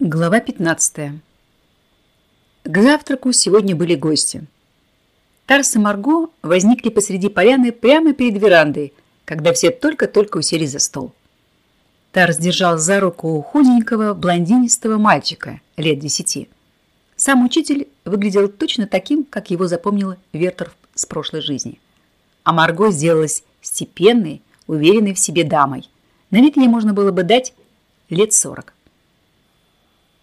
Глава 15. К завтраку сегодня были гости. Тарс и Марго возникли посреди поляны прямо перед верандой, когда все только-только уселись за стол. Тарс держал за руку худенького блондинистого мальчика лет десяти. Сам учитель выглядел точно таким, как его запомнил Вертер с прошлой жизни. А Марго сделалась степенной, уверенной в себе дамой. На вид ей можно было бы дать лет сорок.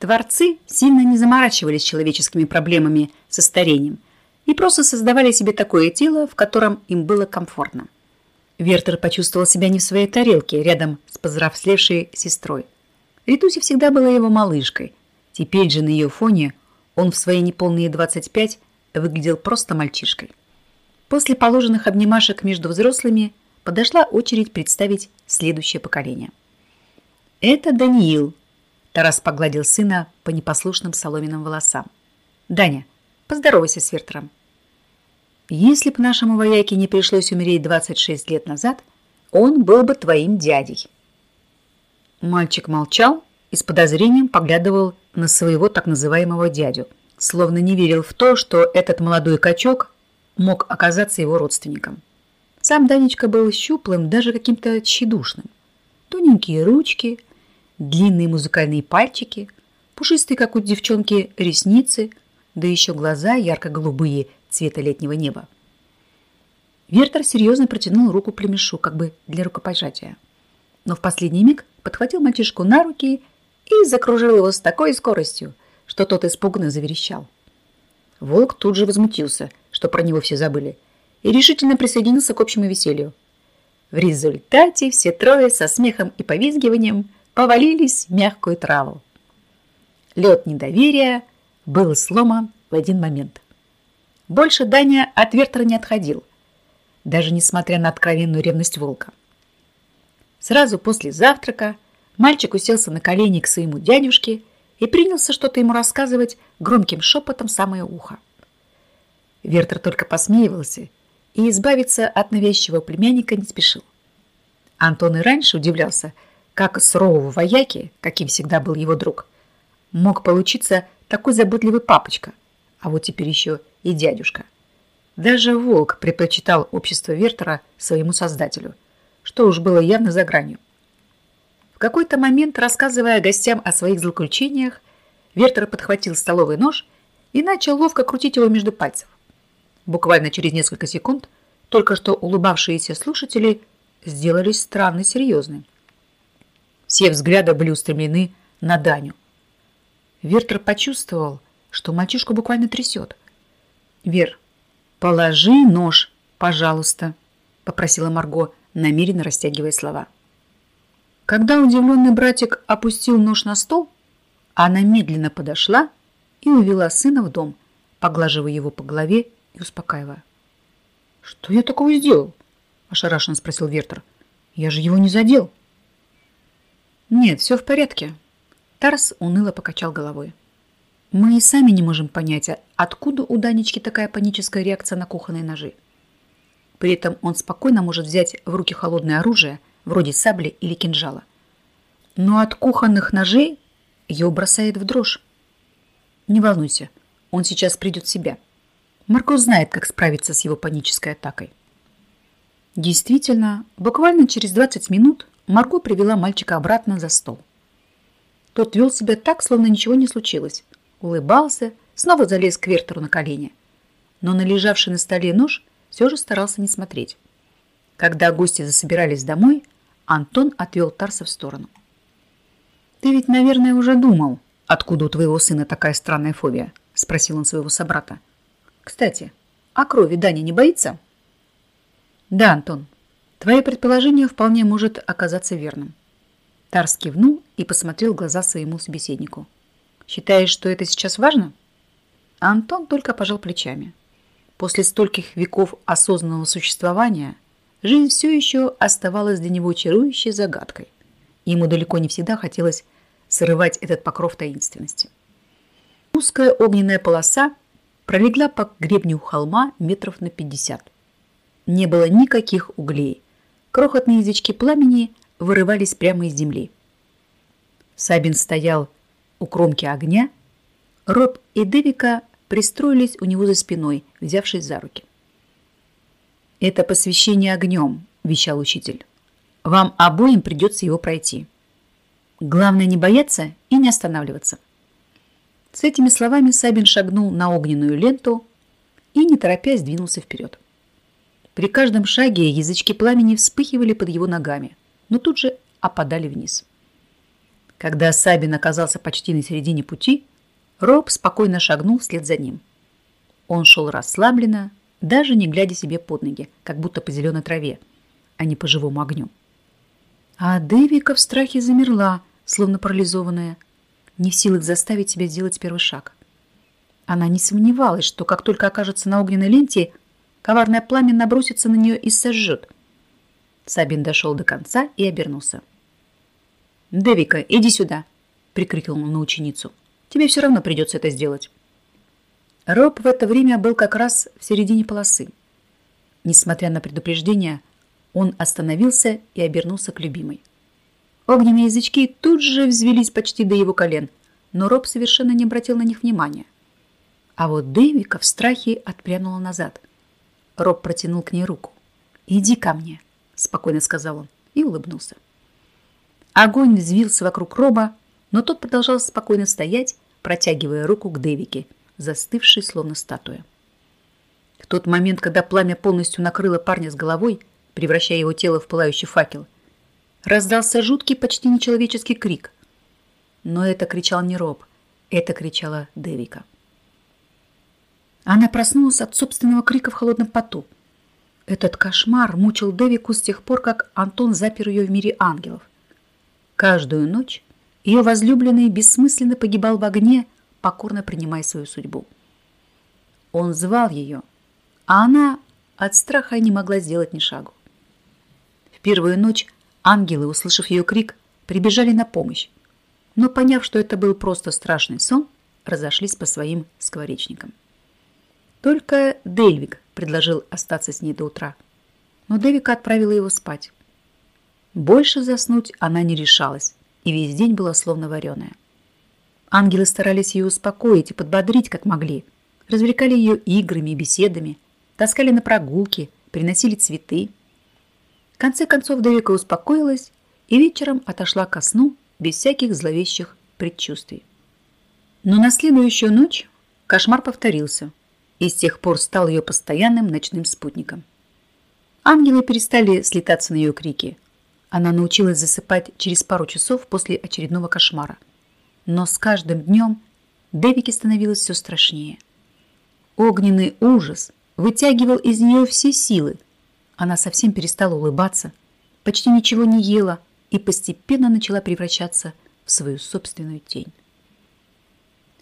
Творцы сильно не заморачивались человеческими проблемами со старением и просто создавали себе такое тело, в котором им было комфортно. Вертер почувствовал себя не в своей тарелке, рядом с повзрослевшей сестрой. Ритуси всегда была его малышкой. Теперь же на ее фоне он в свои неполные 25 выглядел просто мальчишкой. После положенных обнимашек между взрослыми подошла очередь представить следующее поколение. Это Даниил, Тарас погладил сына по непослушным соломенным волосам. «Даня, поздоровайся с Вертером». «Если б нашему вояке не пришлось умереть 26 лет назад, он был бы твоим дядей». Мальчик молчал и с подозрением поглядывал на своего так называемого дядю, словно не верил в то, что этот молодой качок мог оказаться его родственником. Сам Данечка был щуплым, даже каким-то тщедушным. Тоненькие ручки – длинные музыкальные пальчики, пушистые, как у девчонки, ресницы, да еще глаза ярко-голубые цвета летнего неба. Вертер серьезно протянул руку племешу, как бы для рукопожатия. Но в последний миг подхватил мальчишку на руки и закружил его с такой скоростью, что тот испуганно заверещал. Волк тут же возмутился, что про него все забыли, и решительно присоединился к общему веселью. В результате все трое со смехом и повизгиванием повалились в мягкую траву. Лед недоверия был сломан в один момент. Больше Даня от Вертера не отходил, даже несмотря на откровенную ревность волка. Сразу после завтрака мальчик уселся на колени к своему дядюшке и принялся что-то ему рассказывать громким шепотом самое ухо. Вертер только посмеивался и избавиться от навязчивого племянника не спешил. Антон и раньше удивлялся, как сурового вояки, каким всегда был его друг, мог получиться такой заботливый папочка, а вот теперь еще и дядюшка. Даже волк предпочитал общество Вертера своему создателю, что уж было явно за гранью. В какой-то момент, рассказывая гостям о своих злоключениях, Вертер подхватил столовый нож и начал ловко крутить его между пальцев. Буквально через несколько секунд только что улыбавшиеся слушатели сделались странно серьезными. Все взгляды были устремлены на Даню. Вертер почувствовал, что мальчишку буквально трясет. «Вер, положи нож, пожалуйста», — попросила Марго, намеренно растягивая слова. Когда удивленный братик опустил нож на стол, она медленно подошла и увела сына в дом, поглаживая его по голове и успокаивая. «Что я такого сделал?» – ошарашенно спросил Вертер. «Я же его не задел». «Нет, все в порядке». Тарс уныло покачал головой. «Мы и сами не можем понять, откуда у Данечки такая паническая реакция на кухонные ножи. При этом он спокойно может взять в руки холодное оружие, вроде сабли или кинжала. Но от кухонных ножей его бросает в дрожь. Не волнуйся, он сейчас придет в себя. Марко знает, как справиться с его панической атакой. Действительно, буквально через 20 минут Марго привела мальчика обратно за стол. Тот вел себя так, словно ничего не случилось. Улыбался, снова залез к Вертеру на колени. Но на лежавший на столе нож все же старался не смотреть. Когда гости засобирались домой, Антон отвел Тарса в сторону. «Ты ведь, наверное, уже думал, откуда у твоего сына такая странная фобия?» – спросил он своего собрата. «Кстати, а крови Даня не боится?» «Да, Антон, Твое предположение вполне может оказаться верным. Тарс кивнул и посмотрел в глаза своему собеседнику. Считаешь, что это сейчас важно? Антон только пожал плечами. После стольких веков осознанного существования жизнь все еще оставалась для него чарующей загадкой. Ему далеко не всегда хотелось срывать этот покров таинственности. Узкая огненная полоса пролегла по гребню холма метров на пятьдесят. Не было никаких углей, крохотные язычки пламени вырывались прямо из земли. Сабин стоял у кромки огня, Роб и Девика пристроились у него за спиной, взявшись за руки. «Это посвящение огнем», – вещал учитель. «Вам обоим придется его пройти. Главное не бояться и не останавливаться». С этими словами Сабин шагнул на огненную ленту и, не торопясь, двинулся вперед. При каждом шаге язычки пламени вспыхивали под его ногами, но тут же опадали вниз. Когда Сабин оказался почти на середине пути, Роб спокойно шагнул вслед за ним. Он шел расслабленно, даже не глядя себе под ноги, как будто по зеленой траве, а не по живому огню. А Дэвика в страхе замерла, словно парализованная, не в силах заставить себя сделать первый шаг. Она не сомневалась, что как только окажется на огненной ленте, коварное пламя набросится на нее и сожжет. Сабин дошел до конца и обернулся. «Дэвика, иди сюда!» — прикрикнул он на ученицу. «Тебе все равно придется это сделать». Роб в это время был как раз в середине полосы. Несмотря на предупреждение, он остановился и обернулся к любимой. Огненные язычки тут же взвелись почти до его колен, но Роб совершенно не обратил на них внимания. А вот Дэвика в страхе отпрянула назад. Роб протянул к ней руку. «Иди ко мне», — спокойно сказал он и улыбнулся. Огонь взвился вокруг Роба, но тот продолжал спокойно стоять, протягивая руку к Дэвике, застывшей словно статуя. В тот момент, когда пламя полностью накрыло парня с головой, превращая его тело в пылающий факел, раздался жуткий, почти нечеловеческий крик. Но это кричал не Роб, это кричала Дэвика. Она проснулась от собственного крика в холодном поту. Этот кошмар мучил Дэвику с тех пор, как Антон запер ее в мире ангелов. Каждую ночь ее возлюбленный бессмысленно погибал в огне, покорно принимая свою судьбу. Он звал ее, а она от страха не могла сделать ни шагу. В первую ночь Ангелы, услышав ее крик, прибежали на помощь, но, поняв, что это был просто страшный сон, разошлись по своим скворечникам. Только Дельвик предложил остаться с ней до утра, но Дэвика отправила его спать. Больше заснуть она не решалась, и весь день была словно вареная. Ангелы старались ее успокоить и подбодрить, как могли. Развлекали ее играми и беседами, таскали на прогулки, приносили цветы – в конце концов Девика успокоилась и вечером отошла ко сну без всяких зловещих предчувствий. Но на следующую ночь кошмар повторился и с тех пор стал ее постоянным ночным спутником. Ангелы перестали слетаться на ее крики. Она научилась засыпать через пару часов после очередного кошмара. Но с каждым днем Девике становилось все страшнее. Огненный ужас вытягивал из нее все силы, она совсем перестала улыбаться, почти ничего не ела и постепенно начала превращаться в свою собственную тень.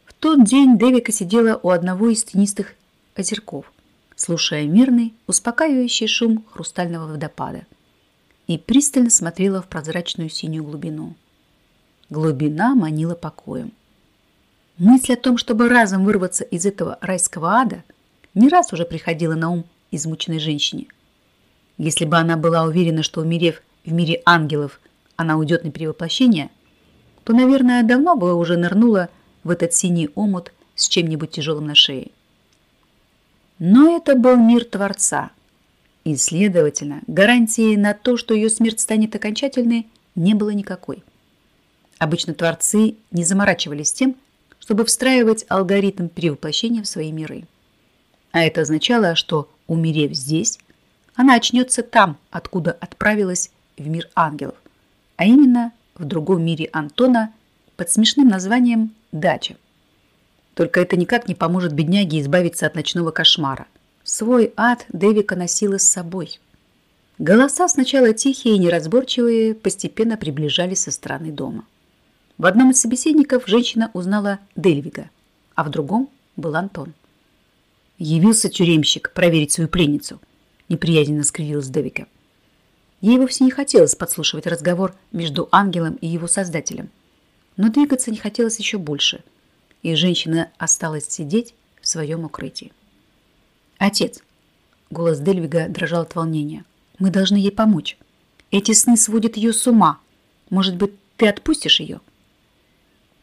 В тот день Девика сидела у одного из тенистых озерков, слушая мирный, успокаивающий шум хрустального водопада и пристально смотрела в прозрачную синюю глубину. Глубина манила покоем. Мысль о том, чтобы разом вырваться из этого райского ада, не раз уже приходила на ум измученной женщине – если бы она была уверена, что, умерев в мире ангелов, она уйдет на перевоплощение, то, наверное, давно бы уже нырнула в этот синий омут с чем-нибудь тяжелым на шее. Но это был мир Творца, и, следовательно, гарантии на то, что ее смерть станет окончательной, не было никакой. Обычно Творцы не заморачивались тем, чтобы встраивать алгоритм перевоплощения в свои миры. А это означало, что, умерев здесь, она очнется там, откуда отправилась в мир ангелов, а именно в другом мире Антона под смешным названием «Дача». Только это никак не поможет бедняге избавиться от ночного кошмара. Свой ад Дэвика носила с собой. Голоса сначала тихие и неразборчивые постепенно приближались со стороны дома. В одном из собеседников женщина узнала Дельвига, а в другом был Антон. Явился тюремщик проверить свою пленницу – неприязненно скривилась Девика. Ей вовсе не хотелось подслушивать разговор между ангелом и его создателем. Но двигаться не хотелось еще больше, и женщина осталась сидеть в своем укрытии. «Отец!» — голос Дельвига дрожал от волнения. «Мы должны ей помочь. Эти сны сводят ее с ума. Может быть, ты отпустишь ее?»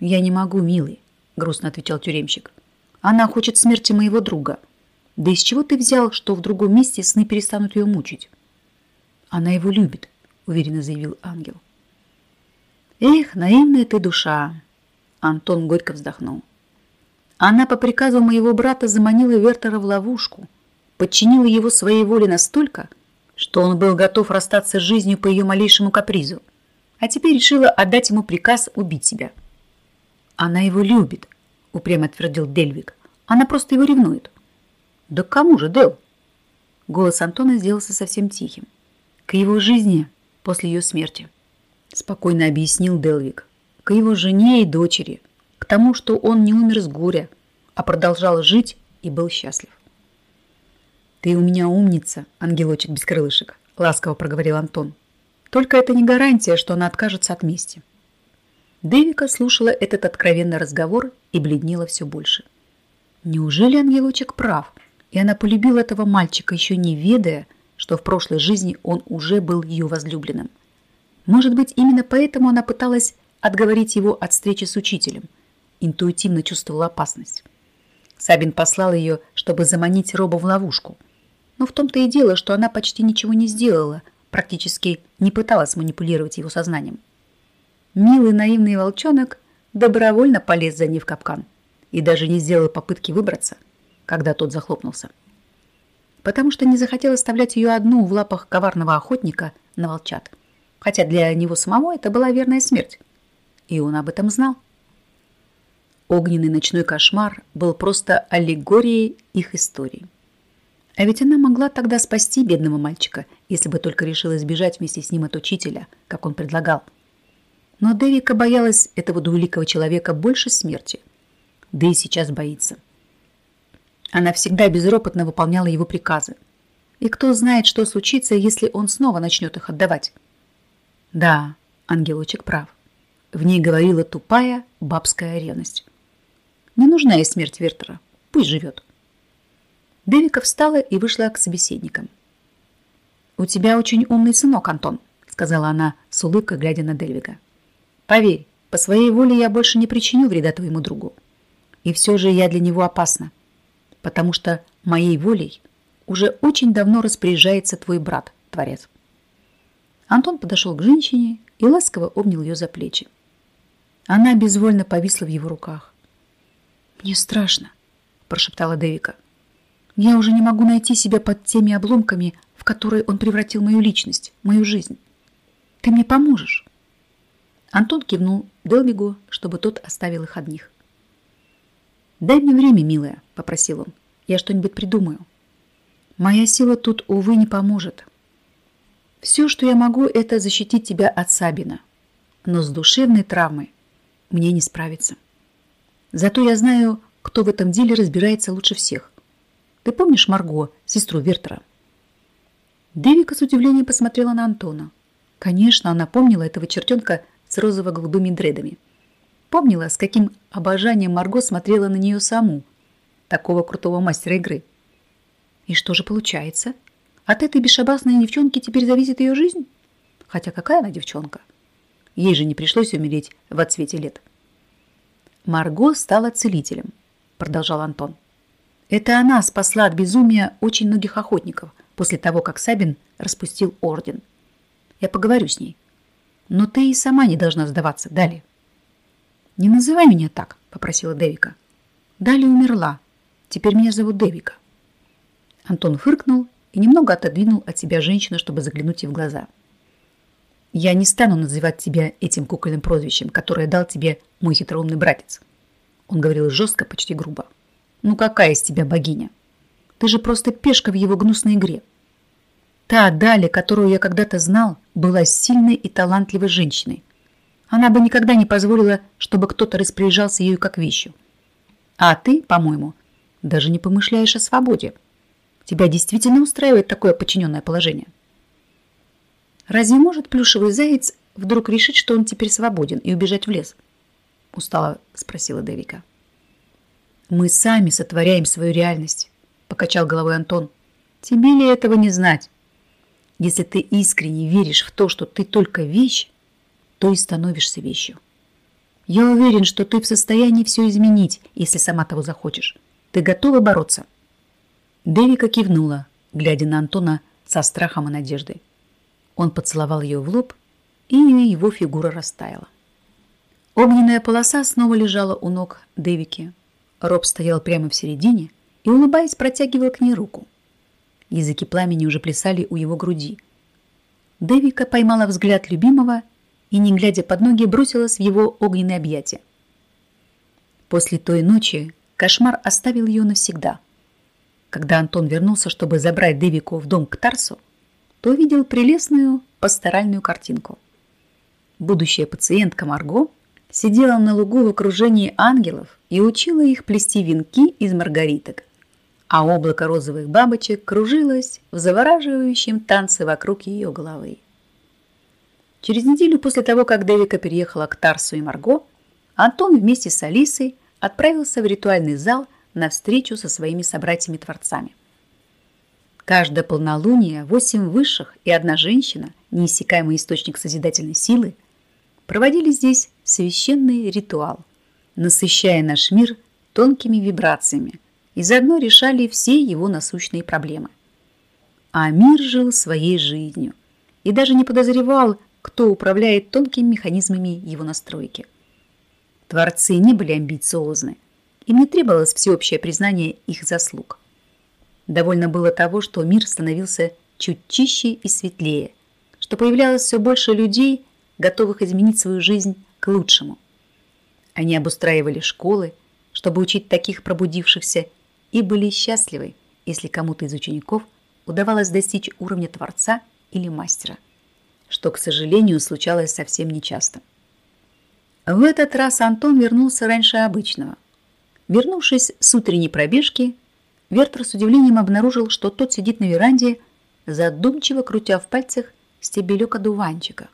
Я не могу, милый, грустно отвечал тюремщик. Она хочет смерти моего друга. Да из чего ты взял, что в другом месте сны перестанут ее мучить? Она его любит, уверенно заявил ангел. Эх, наивная ты душа, Антон горько вздохнул. Она по приказу моего брата заманила Вертера в ловушку, подчинила его своей воле настолько, что он был готов расстаться с жизнью по ее малейшему капризу, а теперь решила отдать ему приказ убить себя. Она его любит, упрямо твердил Дельвик. Она просто его ревнует. Да кому же, Дел? Голос Антона сделался совсем тихим. К его жизни после ее смерти. Спокойно объяснил Делвик. К его жене и дочери. К тому, что он не умер с горя, а продолжал жить и был счастлив. «Ты у меня умница, ангелочек без крылышек», — ласково проговорил Антон. «Только это не гарантия, что она откажется от мести». Дэвика слушала этот откровенный разговор и бледнела все больше. Неужели ангелочек прав, и она полюбила этого мальчика, еще не ведая, что в прошлой жизни он уже был ее возлюбленным? Может быть, именно поэтому она пыталась отговорить его от встречи с учителем, интуитивно чувствовала опасность. Сабин послал ее, чтобы заманить Роба в ловушку. Но в том-то и дело, что она почти ничего не сделала, практически не пыталась манипулировать его сознанием. Милый наивный волчонок добровольно полез за ней в капкан и даже не сделал попытки выбраться, когда тот захлопнулся. Потому что не захотел оставлять ее одну в лапах коварного охотника на волчат. Хотя для него самого это была верная смерть. И он об этом знал. Огненный ночной кошмар был просто аллегорией их истории. А ведь она могла тогда спасти бедного мальчика, если бы только решила сбежать вместе с ним от учителя, как он предлагал – но Девика боялась этого двуликого человека больше смерти. Да и сейчас боится. Она всегда безропотно выполняла его приказы. И кто знает, что случится, если он снова начнет их отдавать. Да, ангелочек прав. В ней говорила тупая бабская ревность. Не нужна ей смерть Вертера. Пусть живет. Девика встала и вышла к собеседникам. «У тебя очень умный сынок, Антон», сказала она с улыбкой, глядя на Дельвига. Поверь, по своей воле я больше не причиню вреда твоему другу. И все же я для него опасна, потому что моей волей уже очень давно распоряжается твой брат, Творец. Антон подошел к женщине и ласково обнял ее за плечи. Она безвольно повисла в его руках. «Мне страшно», – прошептала Девика. «Я уже не могу найти себя под теми обломками, в которые он превратил мою личность, мою жизнь. Ты мне поможешь?» Антон кивнул Делвигу, чтобы тот оставил их одних. «Дай мне время, милая», — попросил он. «Я что-нибудь придумаю». «Моя сила тут, увы, не поможет. Все, что я могу, это защитить тебя от Сабина. Но с душевной травмой мне не справиться. Зато я знаю, кто в этом деле разбирается лучше всех. Ты помнишь Марго, сестру Вертера?» Девика с удивлением посмотрела на Антона. Конечно, она помнила этого чертенка с розово-голубыми дредами. Помнила, с каким обожанием Марго смотрела на нее саму, такого крутого мастера игры. И что же получается? От этой бесшабасной девчонки теперь зависит ее жизнь? Хотя какая она девчонка? Ей же не пришлось умереть в отсвете лет. Марго стала целителем, продолжал Антон. Это она спасла от безумия очень многих охотников после того, как Сабин распустил орден. Я поговорю с ней. Но ты и сама не должна сдаваться, Дали. Не называй меня так, попросила Девика. Дали умерла. Теперь меня зовут Девика. Антон фыркнул и немного отодвинул от себя женщину, чтобы заглянуть ей в глаза. Я не стану называть тебя этим кукольным прозвищем, которое дал тебе мой хитроумный братец. Он говорил жестко, почти грубо. Ну какая из тебя богиня? Ты же просто пешка в его гнусной игре. Та Дали, которую я когда-то знал, была сильной и талантливой женщиной. Она бы никогда не позволила, чтобы кто-то распоряжался ею как вещью. А ты, по-моему, даже не помышляешь о свободе. Тебя действительно устраивает такое подчиненное положение? Разве может плюшевый заяц вдруг решить, что он теперь свободен и убежать в лес? Устало спросила Девика. Мы сами сотворяем свою реальность, покачал головой Антон. Тебе ли этого не знать? Если ты искренне веришь в то, что ты только вещь, то и становишься вещью. Я уверен, что ты в состоянии все изменить, если сама того захочешь. Ты готова бороться?» Девика кивнула, глядя на Антона со страхом и надеждой. Он поцеловал ее в лоб, и его фигура растаяла. Огненная полоса снова лежала у ног Дэвики. Роб стоял прямо в середине и, улыбаясь, протягивал к ней руку. Языки пламени уже плясали у его груди. Дэвика поймала взгляд любимого и, не глядя под ноги, бросилась в его огненное объятие. После той ночи кошмар оставил ее навсегда. Когда Антон вернулся, чтобы забрать Дэвику в дом к Тарсу, то увидел прелестную пасторальную картинку. Будущая пациентка Марго сидела на лугу в окружении ангелов и учила их плести венки из маргариток, а облако розовых бабочек кружилось в завораживающем танце вокруг ее головы. Через неделю после того, как Девика переехала к Тарсу и Марго, Антон вместе с Алисой отправился в ритуальный зал на встречу со своими собратьями-творцами. Каждое полнолуние восемь высших и одна женщина, неиссякаемый источник созидательной силы, проводили здесь священный ритуал, насыщая наш мир тонкими вибрациями и заодно решали все его насущные проблемы. А мир жил своей жизнью и даже не подозревал, кто управляет тонкими механизмами его настройки. Творцы не были амбициозны, им не требовалось всеобщее признание их заслуг. Довольно было того, что мир становился чуть чище и светлее, что появлялось все больше людей, готовых изменить свою жизнь к лучшему. Они обустраивали школы, чтобы учить таких пробудившихся, и были счастливы, если кому-то из учеников удавалось достичь уровня творца или мастера – что, к сожалению, случалось совсем нечасто. В этот раз Антон вернулся раньше обычного. Вернувшись с утренней пробежки, Вертер с удивлением обнаружил, что тот сидит на веранде, задумчиво крутя в пальцах стебелек одуванчика.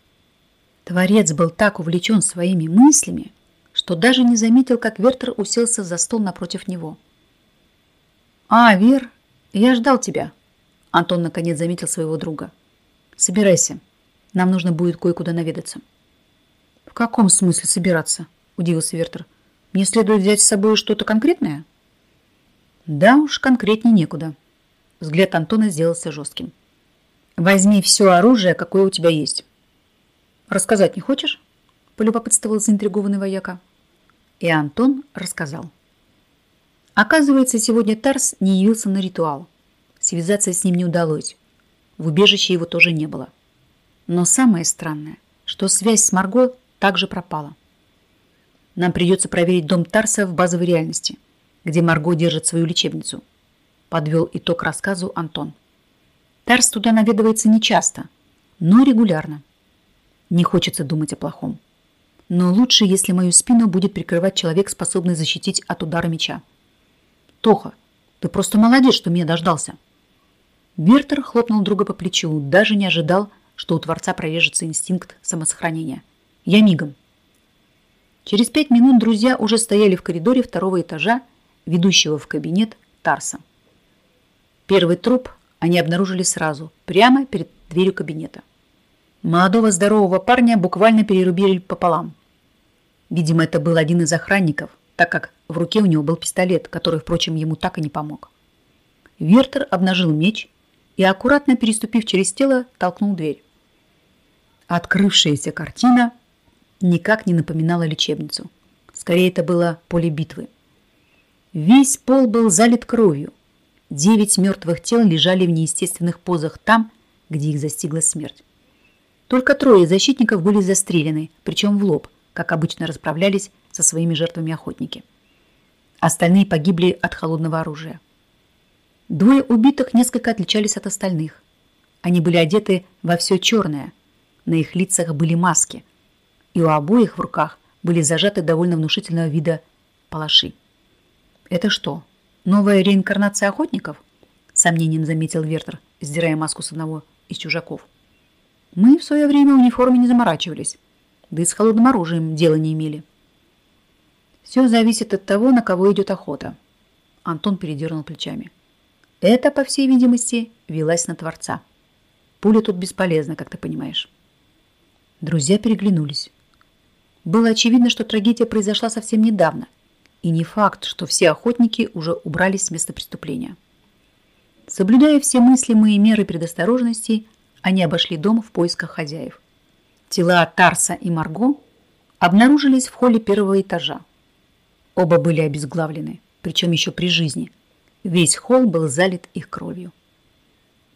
Творец был так увлечен своими мыслями, что даже не заметил, как Вертер уселся за стол напротив него. «А, Вер, я ждал тебя», — Антон наконец заметил своего друга. «Собирайся, нам нужно будет кое-куда наведаться. В каком смысле собираться? Удивился Вертер. Мне следует взять с собой что-то конкретное? Да уж, конкретнее некуда. Взгляд Антона сделался жестким. Возьми все оружие, какое у тебя есть. Рассказать не хочешь? Полюбопытствовал заинтригованный вояка. И Антон рассказал. Оказывается, сегодня Тарс не явился на ритуал. Связаться с ним не удалось. В убежище его тоже не было. Но самое странное, что связь с Марго также пропала. Нам придется проверить дом Тарса в базовой реальности, где Марго держит свою лечебницу. Подвел итог рассказу Антон. Тарс туда наведывается нечасто, но регулярно. Не хочется думать о плохом. Но лучше, если мою спину будет прикрывать человек, способный защитить от удара меча. Тоха, ты просто молодец, что меня дождался. Вертер хлопнул друга по плечу, даже не ожидал, что у Творца прорежется инстинкт самосохранения. Я мигом. Через пять минут друзья уже стояли в коридоре второго этажа, ведущего в кабинет Тарса. Первый труп они обнаружили сразу, прямо перед дверью кабинета. Молодого здорового парня буквально перерубили пополам. Видимо, это был один из охранников, так как в руке у него был пистолет, который, впрочем, ему так и не помог. Вертер обнажил меч и, аккуратно переступив через тело, толкнул дверь. Открывшаяся картина никак не напоминала лечебницу. Скорее, это было поле битвы. Весь пол был залит кровью. Девять мертвых тел лежали в неестественных позах там, где их застигла смерть. Только трое защитников были застрелены, причем в лоб, как обычно расправлялись со своими жертвами охотники. Остальные погибли от холодного оружия. Двое убитых несколько отличались от остальных. Они были одеты во все черное, на их лицах были маски, и у обоих в руках были зажаты довольно внушительного вида палаши. «Это что, новая реинкарнация охотников?» сомнением заметил Вертер, сдирая маску с одного из чужаков. «Мы в свое время в униформе не заморачивались, да и с холодным оружием дела не имели». «Все зависит от того, на кого идет охота», Антон передернул плечами. Это, по всей видимости, велась на Творца. Пуля тут бесполезна, как ты понимаешь. Друзья переглянулись. Было очевидно, что трагедия произошла совсем недавно, и не факт, что все охотники уже убрались с места преступления. Соблюдая все мыслимые меры предосторожности, они обошли дом в поисках хозяев. Тела Тарса и Марго обнаружились в холле первого этажа. Оба были обезглавлены, причем еще при жизни. Весь холл был залит их кровью.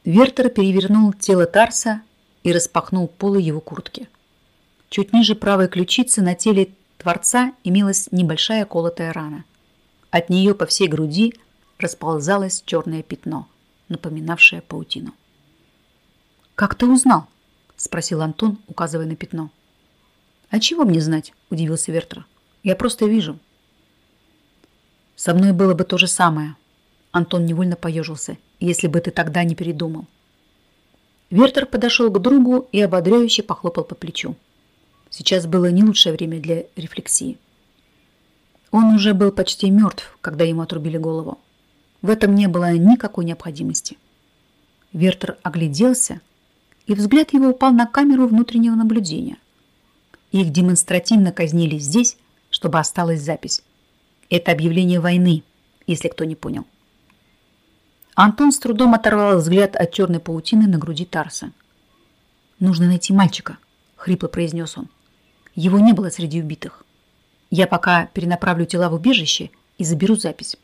Вертер перевернул тело Тарса и распахнул полы его куртки. Чуть ниже правой ключицы на теле Творца имелась небольшая колотая рана. От нее по всей груди расползалось черное пятно, напоминавшее паутину. «Как ты узнал?» – спросил Антон, указывая на пятно. «А чего мне знать?» – удивился Вертер. «Я просто вижу». «Со мной было бы то же самое». Антон невольно поежился, если бы ты тогда не передумал. Вертер подошел к другу и ободряюще похлопал по плечу. Сейчас было не лучшее время для рефлексии. Он уже был почти мертв, когда ему отрубили голову. В этом не было никакой необходимости. Вертер огляделся, и взгляд его упал на камеру внутреннего наблюдения. Их демонстративно казнили здесь, чтобы осталась запись. Это объявление войны, если кто не понял. Антон с трудом оторвал взгляд от черной паутины на груди Тарса. «Нужно найти мальчика», — хрипло произнес он. Его не было среди убитых. Я пока перенаправлю тела в убежище и заберу запись.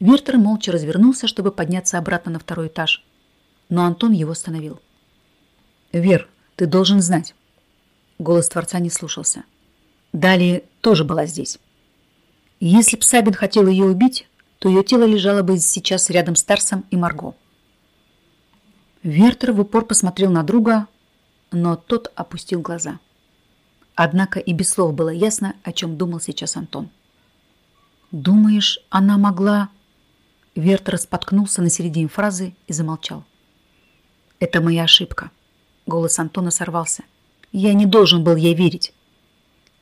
Вертер молча развернулся, чтобы подняться обратно на второй этаж, но Антон его остановил. «Вер, ты должен знать». Голос Творца не слушался. Далее тоже была здесь. Если б Сабин хотел ее убить, то ее тело лежало бы сейчас рядом с Тарсом и Марго. Вертер в упор посмотрел на друга, но тот опустил глаза. Однако и без слов было ясно, о чем думал сейчас Антон. «Думаешь, она могла...» Вертер споткнулся на середине фразы и замолчал. «Это моя ошибка». Голос Антона сорвался. «Я не должен был ей верить».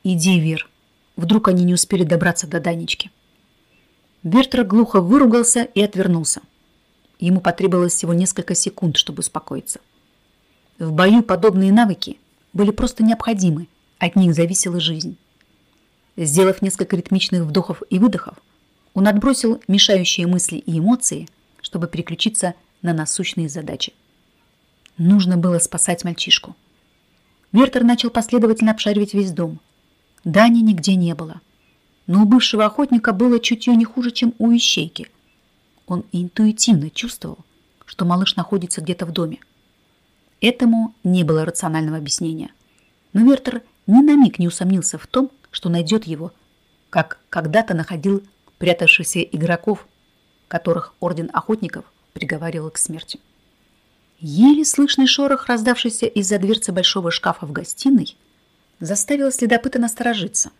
«Иди, Вер. Вдруг они не успели добраться до Данечки». Вертер глухо выругался и отвернулся. Ему потребовалось всего несколько секунд, чтобы успокоиться. В бою подобные навыки были просто необходимы, от них зависела жизнь. Сделав несколько ритмичных вдохов и выдохов, он отбросил мешающие мысли и эмоции, чтобы переключиться на насущные задачи. Нужно было спасать мальчишку. Вертер начал последовательно обшаривать весь дом. Дани нигде не было. Но у бывшего охотника было чутье не хуже, чем у ищейки. Он интуитивно чувствовал, что малыш находится где-то в доме. Этому не было рационального объяснения. Но Вертер ни на миг не усомнился в том, что найдет его, как когда-то находил прятавшихся игроков, которых Орден Охотников приговаривал к смерти. Еле слышный шорох, раздавшийся из-за дверцы большого шкафа в гостиной, заставил следопыта насторожиться.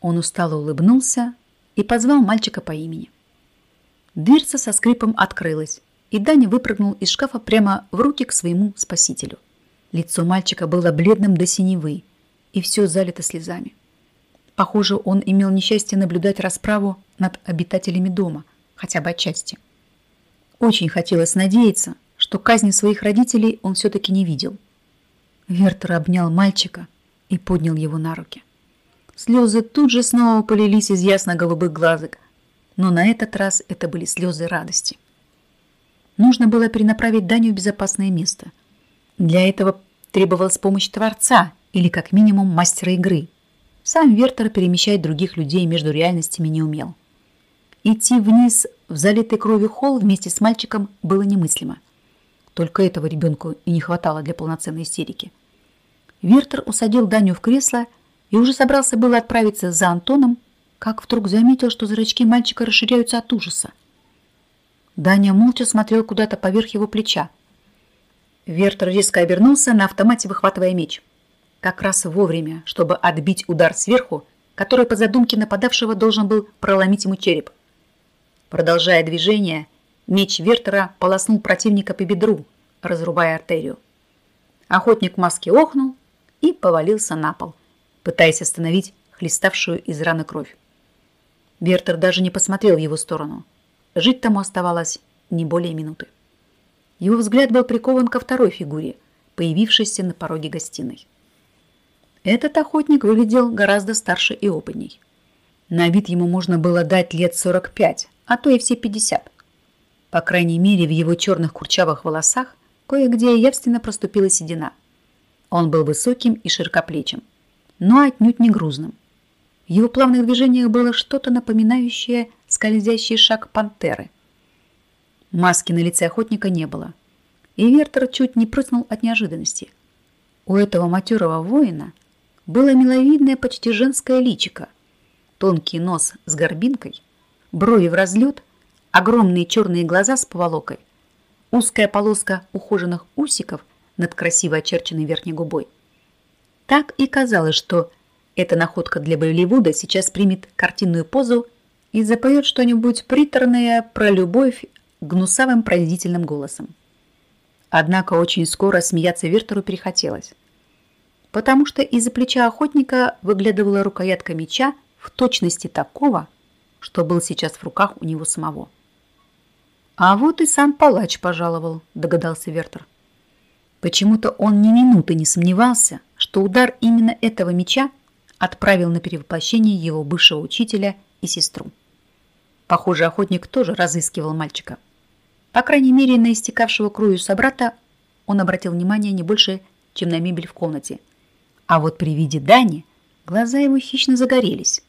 Он устало улыбнулся и позвал мальчика по имени. Дверца со скрипом открылась, и Даня выпрыгнул из шкафа прямо в руки к своему спасителю. Лицо мальчика было бледным до синевы, и все залито слезами. Похоже, он имел несчастье наблюдать расправу над обитателями дома, хотя бы отчасти. Очень хотелось надеяться, что казни своих родителей он все-таки не видел. Вертер обнял мальчика и поднял его на руки. Слезы тут же снова полились из ясно-голубых глазок, но на этот раз это были слезы радости. Нужно было перенаправить Даню в безопасное место. Для этого требовалась помощь Творца или как минимум мастера игры. Сам Вертер перемещать других людей между реальностями не умел. Идти вниз в залитый кровью холл вместе с мальчиком было немыслимо. Только этого ребенку и не хватало для полноценной истерики. Вертер усадил Даню в кресло и уже собрался было отправиться за Антоном, как вдруг заметил, что зрачки мальчика расширяются от ужаса. Даня молча смотрел куда-то поверх его плеча. Вертер резко обернулся, на автомате выхватывая меч – как раз вовремя, чтобы отбить удар сверху, который по задумке нападавшего должен был проломить ему череп. Продолжая движение, меч Вертера полоснул противника по бедру, разрубая артерию. Охотник в маске охнул и повалился на пол, пытаясь остановить хлеставшую из раны кровь. Вертер даже не посмотрел в его сторону. Жить тому оставалось не более минуты. Его взгляд был прикован ко второй фигуре, появившейся на пороге гостиной. Этот охотник выглядел гораздо старше и опытней. На вид ему можно было дать лет 45, а то и все 50. По крайней мере, в его черных курчавых волосах кое-где явственно проступила седина. Он был высоким и широкоплечим, но отнюдь не грузным. В его плавных движениях было что-то напоминающее скользящий шаг пантеры. Маски на лице охотника не было, и Вертер чуть не прыснул от неожиданности. У этого матерого воина было миловидное почти женское личико, тонкий нос с горбинкой, брови в разлет, огромные черные глаза с поволокой, узкая полоска ухоженных усиков над красиво очерченной верхней губой. Так и казалось, что эта находка для Болливуда сейчас примет картинную позу и запоет что-нибудь приторное про любовь гнусавым пронзительным голосом. Однако очень скоро смеяться Вертеру перехотелось, потому что из-за плеча охотника выглядывала рукоятка меча в точности такого, что был сейчас в руках у него самого. «А вот и сам палач пожаловал», – догадался Вертер. Почему-то он ни минуты не сомневался, что удар именно этого меча отправил на перевоплощение его бывшего учителя и сестру. Похоже, охотник тоже разыскивал мальчика. По крайней мере, на истекавшего крую собрата он обратил внимание не больше, чем на мебель в комнате. А вот при виде Дани глаза его хищно загорелись.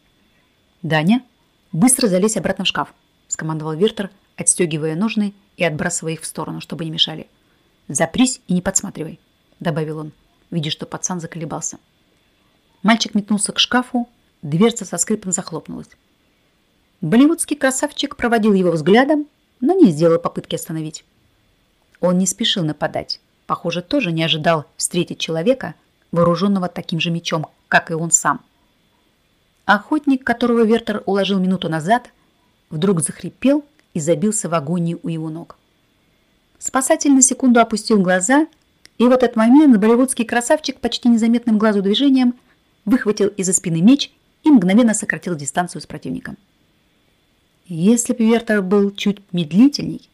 «Даня, быстро залезь обратно в шкаф», – скомандовал Вертер, отстегивая ножны и отбрасывая их в сторону, чтобы не мешали. «Запрись и не подсматривай», – добавил он, видя, что пацан заколебался. Мальчик метнулся к шкафу, дверца со скрипом захлопнулась. Болливудский красавчик проводил его взглядом, но не сделал попытки остановить. Он не спешил нападать. Похоже, тоже не ожидал встретить человека, вооруженного таким же мечом, как и он сам. Охотник, которого Вертер уложил минуту назад, вдруг захрипел и забился в агонии у его ног. Спасатель на секунду опустил глаза, и в этот момент болливудский красавчик почти незаметным глазу движением – выхватил из-за спины меч и мгновенно сократил дистанцию с противником. Если бы Вертер был чуть медлительней,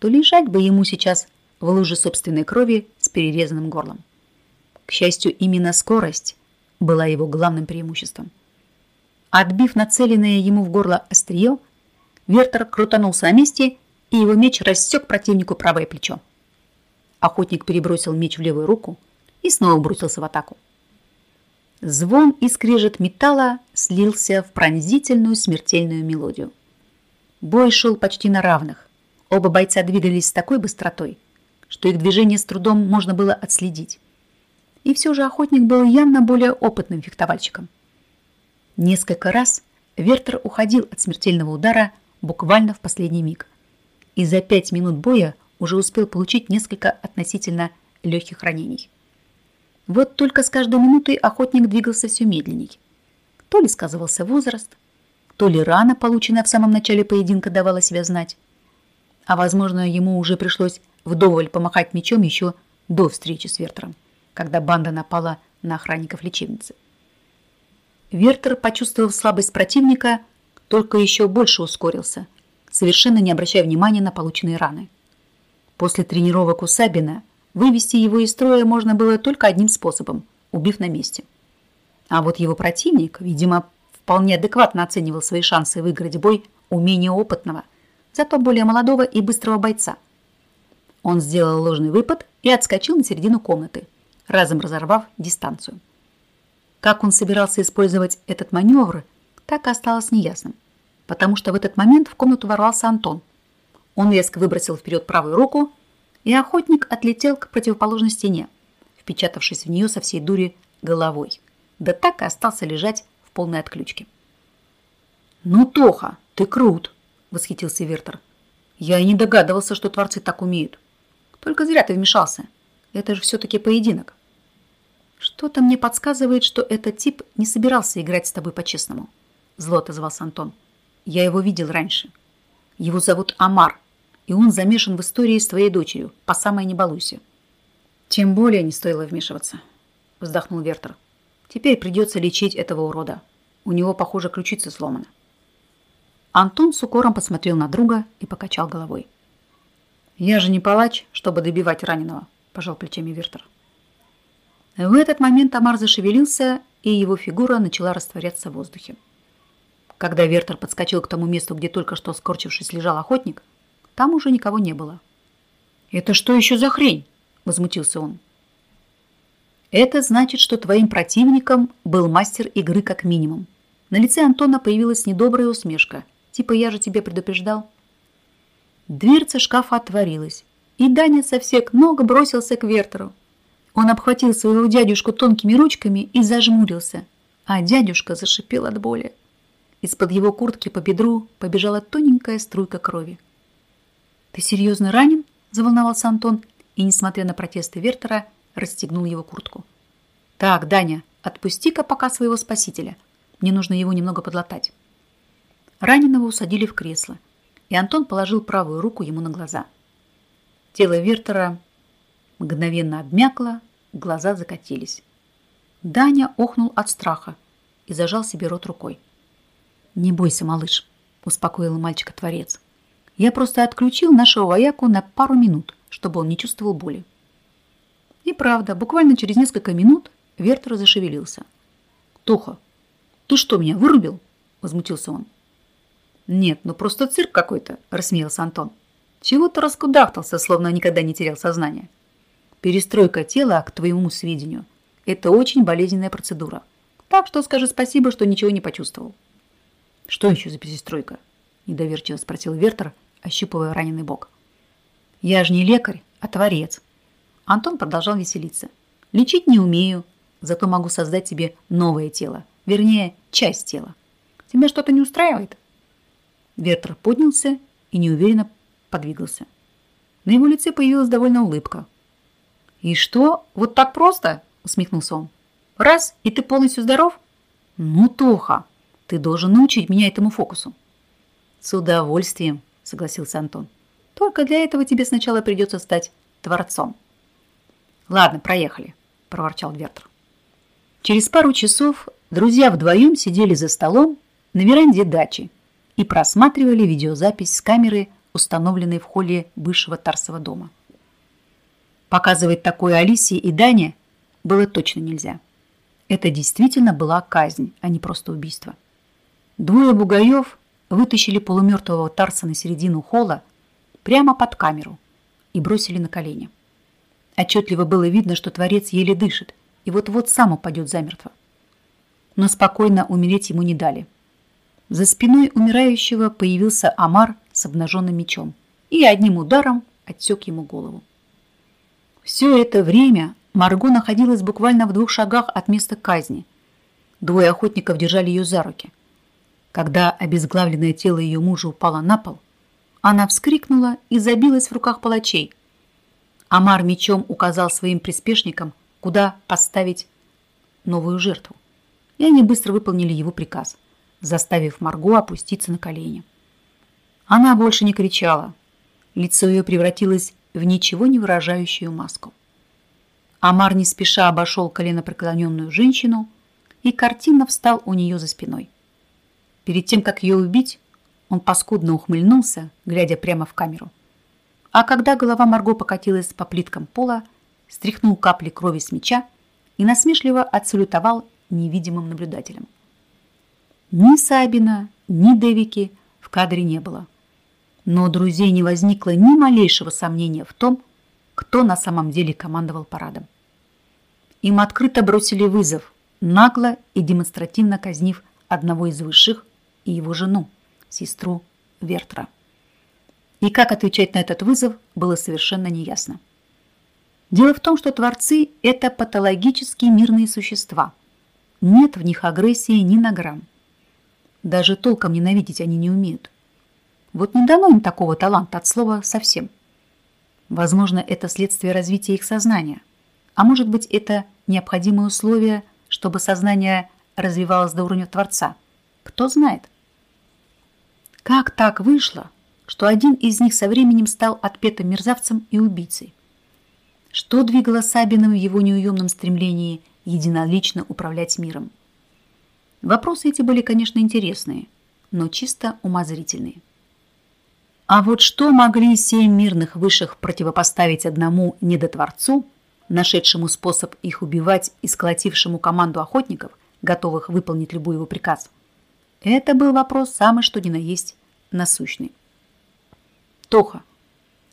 то лежать бы ему сейчас в луже собственной крови с перерезанным горлом. К счастью, именно скорость была его главным преимуществом. Отбив нацеленное ему в горло острие, Вертер крутанулся на месте, и его меч рассек противнику правое плечо. Охотник перебросил меч в левую руку и снова бросился в атаку. Звон и скрежет металла слился в пронзительную смертельную мелодию. Бой шел почти на равных. Оба бойца двигались с такой быстротой, что их движение с трудом можно было отследить. И все же охотник был явно более опытным фехтовальщиком. Несколько раз Вертер уходил от смертельного удара буквально в последний миг. И за пять минут боя уже успел получить несколько относительно легких ранений. Вот только с каждой минутой охотник двигался все медленней. То ли сказывался возраст, то ли рана, полученная в самом начале поединка, давала себя знать. А, возможно, ему уже пришлось вдоволь помахать мечом еще до встречи с Вертером, когда банда напала на охранников лечебницы. Вертер, почувствовав слабость противника, только еще больше ускорился, совершенно не обращая внимания на полученные раны. После тренировок у Сабина – Вывести его из строя можно было только одним способом – убив на месте. А вот его противник, видимо, вполне адекватно оценивал свои шансы выиграть бой у менее опытного, зато более молодого и быстрого бойца. Он сделал ложный выпад и отскочил на середину комнаты, разом разорвав дистанцию. Как он собирался использовать этот маневр, так и осталось неясным, потому что в этот момент в комнату ворвался Антон. Он резко выбросил вперед правую руку – и охотник отлетел к противоположной стене, впечатавшись в нее со всей дури головой. Да так и остался лежать в полной отключке. «Ну, Тоха, ты крут!» – восхитился Вертер. «Я и не догадывался, что творцы так умеют. Только зря ты вмешался. Это же все-таки поединок». «Что-то мне подсказывает, что этот тип не собирался играть с тобой по-честному», – зло отозвался Антон. «Я его видел раньше. Его зовут Амар, и он замешан в истории с твоей дочерью, по самой не. Тем более не стоило вмешиваться, вздохнул Вертер. Теперь придется лечить этого урода. У него, похоже, ключица сломана. Антон с укором посмотрел на друга и покачал головой. «Я же не палач, чтобы добивать раненого», – пожал плечами Вертер. В этот момент Амар зашевелился, и его фигура начала растворяться в воздухе. Когда Вертер подскочил к тому месту, где только что скорчившись лежал охотник, там уже никого не было. «Это что еще за хрень?» – возмутился он. «Это значит, что твоим противником был мастер игры как минимум». На лице Антона появилась недобрая усмешка. Типа «я же тебя предупреждал». Дверца шкафа отворилась, и Даня со всех ног бросился к Вертеру. Он обхватил своего дядюшку тонкими ручками и зажмурился, а дядюшка зашипел от боли. Из-под его куртки по бедру побежала тоненькая струйка крови. «Ты серьезно ранен?» – заволновался Антон и, несмотря на протесты Вертера, расстегнул его куртку. «Так, Даня, отпусти-ка пока своего спасителя. Мне нужно его немного подлатать». Раненого усадили в кресло, и Антон положил правую руку ему на глаза. Тело Вертера мгновенно обмякло, глаза закатились. Даня охнул от страха и зажал себе рот рукой. «Не бойся, малыш», – успокоил мальчика Творец. «Я просто отключил нашего вояку на пару минут, чтобы он не чувствовал боли». И правда, буквально через несколько минут Вертер зашевелился. «Тоха, ты что, меня вырубил?» – возмутился он. «Нет, ну просто цирк какой-то», – рассмеялся Антон. «Чего ты раскудахтался, словно никогда не терял сознание?» Перестройка тела, к твоему сведению, это очень болезненная процедура. Так что скажи спасибо, что ничего не почувствовал. Что еще за перестройка? Недоверчиво спросил Вертер, ощупывая раненый бок. Я же не лекарь, а творец. Антон продолжал веселиться. Лечить не умею, зато могу создать тебе новое тело. Вернее, часть тела. Тебя что-то не устраивает? Вертер поднялся и неуверенно подвигался. На его лице появилась довольно улыбка. «И что, вот так просто?» – усмехнулся он. «Раз, и ты полностью здоров?» «Ну, Тоха, ты должен научить меня этому фокусу». «С удовольствием», – согласился Антон. «Только для этого тебе сначала придется стать творцом». «Ладно, проехали», – проворчал Вертер. Через пару часов друзья вдвоем сидели за столом на веранде дачи и просматривали видеозапись с камеры, установленной в холле бывшего Тарсова дома. Показывать такое Алисе и Дане было точно нельзя. Это действительно была казнь, а не просто убийство. Двое бугаев вытащили полумертвого Тарса на середину холла прямо под камеру и бросили на колени. Отчетливо было видно, что творец еле дышит и вот-вот сам упадет замертво. Но спокойно умереть ему не дали. За спиной умирающего появился Амар с обнаженным мечом и одним ударом отсек ему голову. Все это время Марго находилась буквально в двух шагах от места казни. Двое охотников держали ее за руки. Когда обезглавленное тело ее мужа упало на пол, она вскрикнула и забилась в руках палачей. Амар мечом указал своим приспешникам, куда поставить новую жертву. И они быстро выполнили его приказ, заставив Марго опуститься на колени. Она больше не кричала. Лицо ее превратилось в ничего не выражающую маску. Амар не спеша обошел коленопреклоненную женщину и картинно встал у нее за спиной. Перед тем, как ее убить, он паскудно ухмыльнулся, глядя прямо в камеру. А когда голова Марго покатилась по плиткам пола, стряхнул капли крови с меча и насмешливо отсалютовал невидимым наблюдателям. Ни Сабина, ни Девики в кадре не было но у друзей не возникло ни малейшего сомнения в том, кто на самом деле командовал парадом. Им открыто бросили вызов, нагло и демонстративно казнив одного из высших и его жену, сестру Вертра. И как отвечать на этот вызов, было совершенно неясно. Дело в том, что творцы – это патологически мирные существа. Нет в них агрессии ни на грамм. Даже толком ненавидеть они не умеют. Вот не дано им такого таланта от слова совсем. Возможно, это следствие развития их сознания. А может быть, это необходимое условие, чтобы сознание развивалось до уровня Творца. Кто знает? Как так вышло, что один из них со временем стал отпетым мерзавцем и убийцей? Что двигало Сабиным в его неуемном стремлении единолично управлять миром? Вопросы эти были, конечно, интересные, но чисто умозрительные. А вот что могли семь мирных высших противопоставить одному недотворцу, нашедшему способ их убивать и сколотившему команду охотников, готовых выполнить любой его приказ. Это был вопрос самый что ни на есть насущный. Тоха,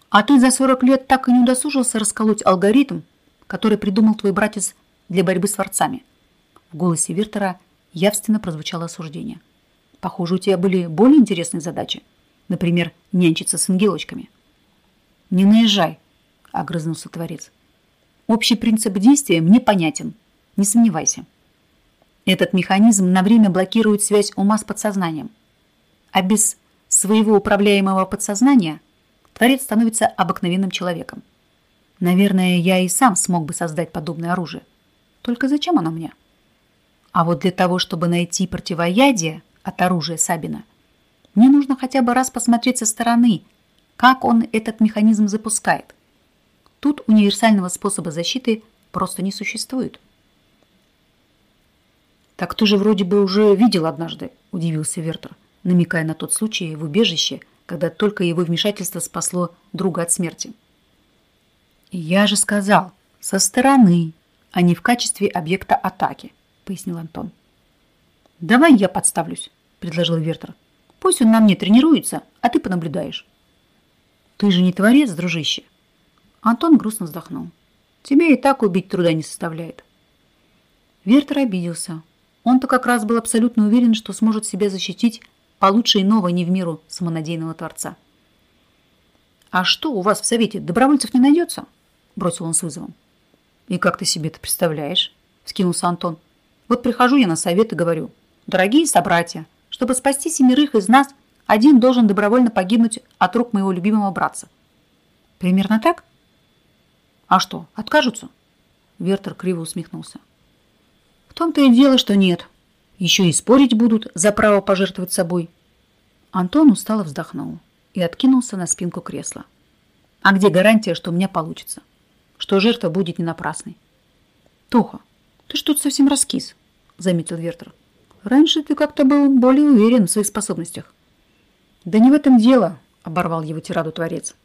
а ты за 40 лет так и не удосужился расколоть алгоритм, который придумал твой братец для борьбы с творцами? В голосе Виртера явственно прозвучало осуждение. Похоже, у тебя были более интересные задачи. Например, нянчиться с ангелочками. Не наезжай, огрызнулся Творец. Общий принцип действия мне понятен. Не сомневайся. Этот механизм на время блокирует связь ума с подсознанием. А без своего управляемого подсознания Творец становится обыкновенным человеком. Наверное, я и сам смог бы создать подобное оружие. Только зачем оно мне? А вот для того, чтобы найти противоядие от оружия Сабина, мне нужно хотя бы раз посмотреть со стороны, как он этот механизм запускает – Тут универсального способа защиты просто не существует. «Так ты же вроде бы уже видел однажды», – удивился Вертер, намекая на тот случай в убежище, когда только его вмешательство спасло друга от смерти. «Я же сказал, со стороны, а не в качестве объекта атаки», – пояснил Антон. «Давай я подставлюсь», – предложил Вертер. «Пусть он на мне тренируется, а ты понаблюдаешь». «Ты же не творец, дружище. Антон грустно вздохнул. Тебе и так убить труда не составляет. Вертер обиделся. Он-то как раз был абсолютно уверен, что сможет себя защитить получше иного не в меру самонадеянного творца. «А что у вас в совете, добровольцев не найдется?» Бросил он с вызовом. «И как ты себе это представляешь?» Скинулся Антон. «Вот прихожу я на совет и говорю, дорогие собратья, чтобы спасти семерых из нас, один должен добровольно погибнуть от рук моего любимого братца». «Примерно так?» А что, откажутся? Вертер криво усмехнулся. В том-то и дело, что нет. Еще и спорить будут за право пожертвовать собой. Антон устало вздохнул и откинулся на спинку кресла. А где гарантия, что у меня получится? Что жертва будет не напрасной? Тоха, ты что-то совсем раскис, заметил Вертер. Раньше ты как-то был более уверен в своих способностях. Да не в этом дело, оборвал его тираду творец.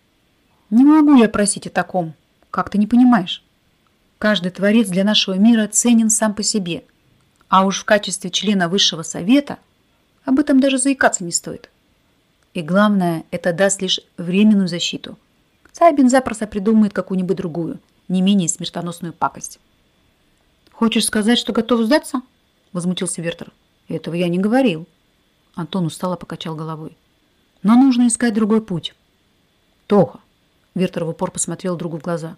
Не могу я просить о таком, как ты не понимаешь? Каждый творец для нашего мира ценен сам по себе. А уж в качестве члена высшего совета об этом даже заикаться не стоит. И главное, это даст лишь временную защиту. Сайбин запросто придумает какую-нибудь другую, не менее смертоносную пакость. «Хочешь сказать, что готов сдаться?» – возмутился Вертер. «Этого я не говорил». Антон устало покачал головой. «Но нужно искать другой путь». «Тоха, Вертер в упор посмотрел другу в глаза.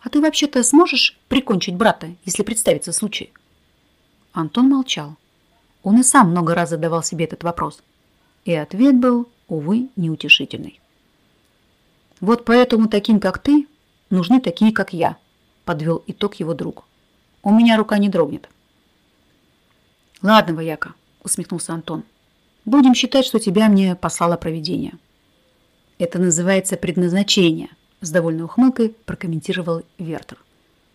«А ты вообще-то сможешь прикончить брата, если представится случай?» Антон молчал. Он и сам много раз задавал себе этот вопрос. И ответ был, увы, неутешительный. «Вот поэтому таким, как ты, нужны такие, как я», подвел итог его друг. «У меня рука не дрогнет». «Ладно, вояка», усмехнулся Антон. «Будем считать, что тебя мне послало провидение». Это называется предназначение, с довольной ухмылкой прокомментировал Вертер.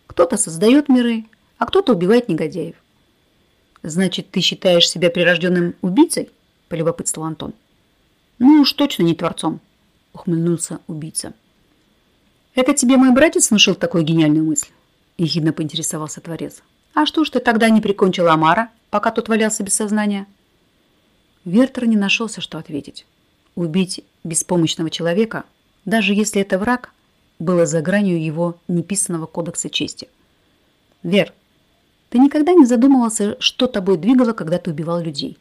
Кто-то создает миры, а кто-то убивает негодяев. Значит, ты считаешь себя прирожденным убийцей? Полюбопытствовал Антон. Ну уж точно не творцом, ухмыльнулся убийца. Это тебе мой братец внушил такую гениальную мысль? Ехидно поинтересовался творец. А что ж ты тогда не прикончил Амара, пока тот валялся без сознания? Вертер не нашелся, что ответить. Убить беспомощного человека, даже если это враг, было за гранью его неписанного кодекса чести. Вер, ты никогда не задумывался, что тобой двигало, когда ты убивал людей?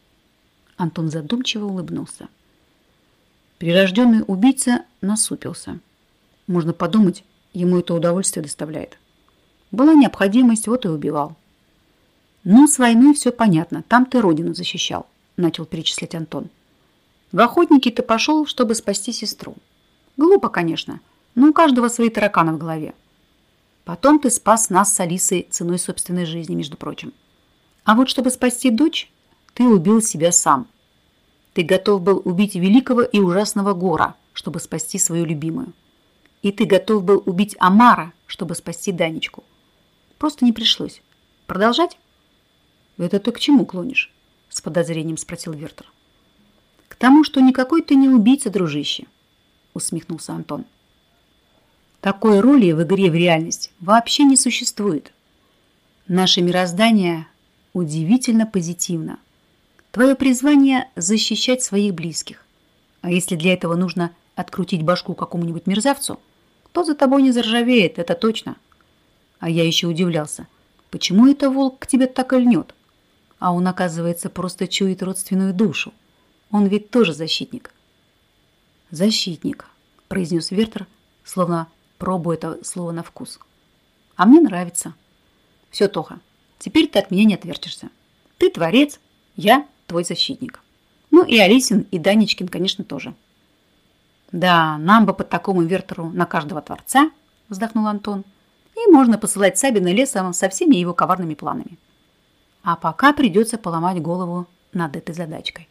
Антон задумчиво улыбнулся. Прирожденный убийца насупился. Можно подумать, ему это удовольствие доставляет. Была необходимость, вот и убивал. Ну, с войной все понятно, там ты родину защищал, начал перечислять Антон. В охотники ты пошел, чтобы спасти сестру. Глупо, конечно, но у каждого свои тараканы в голове. Потом ты спас нас с Алисой ценой собственной жизни, между прочим. А вот чтобы спасти дочь, ты убил себя сам. Ты готов был убить великого и ужасного Гора, чтобы спасти свою любимую. И ты готов был убить Амара, чтобы спасти Данечку. Просто не пришлось. Продолжать? Это ты к чему клонишь? С подозрением спросил Вертер тому, что никакой ты не убийца, дружище, усмехнулся Антон. Такой роли в игре в реальность вообще не существует. Наше мироздание удивительно позитивно. Твое призвание – защищать своих близких. А если для этого нужно открутить башку какому-нибудь мерзавцу, то за тобой не заржавеет, это точно. А я еще удивлялся, почему это волк к тебе так и льнет? А он, оказывается, просто чует родственную душу. Он ведь тоже защитник. Защитник, произнес Вертер, словно пробуя это слово на вкус. А мне нравится. Все, Тоха, теперь ты от меня не отвертишься. Ты творец, я твой защитник. Ну и Алисин, и Данечкин, конечно, тоже. Да, нам бы по такому Вертеру на каждого творца, вздохнул Антон. И можно посылать Сабина лесом со всеми его коварными планами. А пока придется поломать голову над этой задачкой.